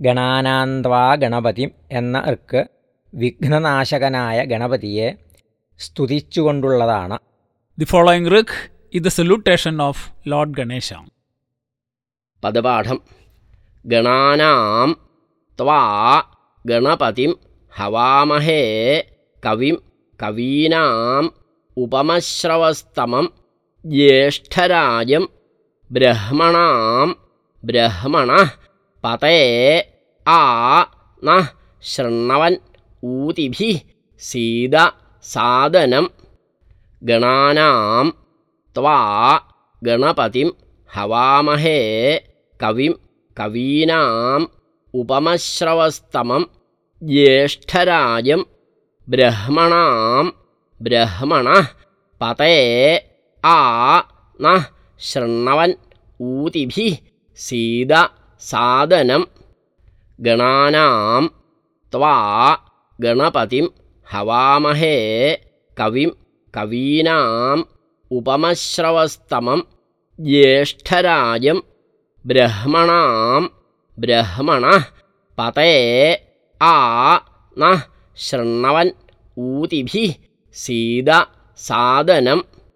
ഗണാനാന്ത്വാ ഗണപതി എന്ന ഋക്ക് വിഘ്നനാശകനായ ഗണപതിയെ സ്തുതിച്ചുകൊണ്ടുള്ളതാണ് the following rik is salutation of Lord Ganesha Ganesha. പദപാഠം ഗണാനാം ത്വാ ഗണപതിം ഹവാമഹേ കവിം കവീനാം ഉപമശ്രവസ്തമം ജ്യേഷ്ഠരാജം ബ്രഹ്മണാം ബ്രഹ്മണ पते आ नः शृण्वन् ऊतिभिः सीदसादनं गणानां त्वा गणपतिं हवामहे कविं कवीनाम् उपमश्रवस्तमं ज्येष्ठराजं ब्रह्मणां ब्रह्मणः पते आ नः शृण्वन् ऊतिभिः सीद सादनं गणानां त्वा गणपतिं हवामहे कविं कवीनाम् उपमश्रवस्तमं ज्येष्ठराजं ब्रह्मणां ब्रह्मणः पते आ नः शृण्वन् ऊतिभिः सीद सादनं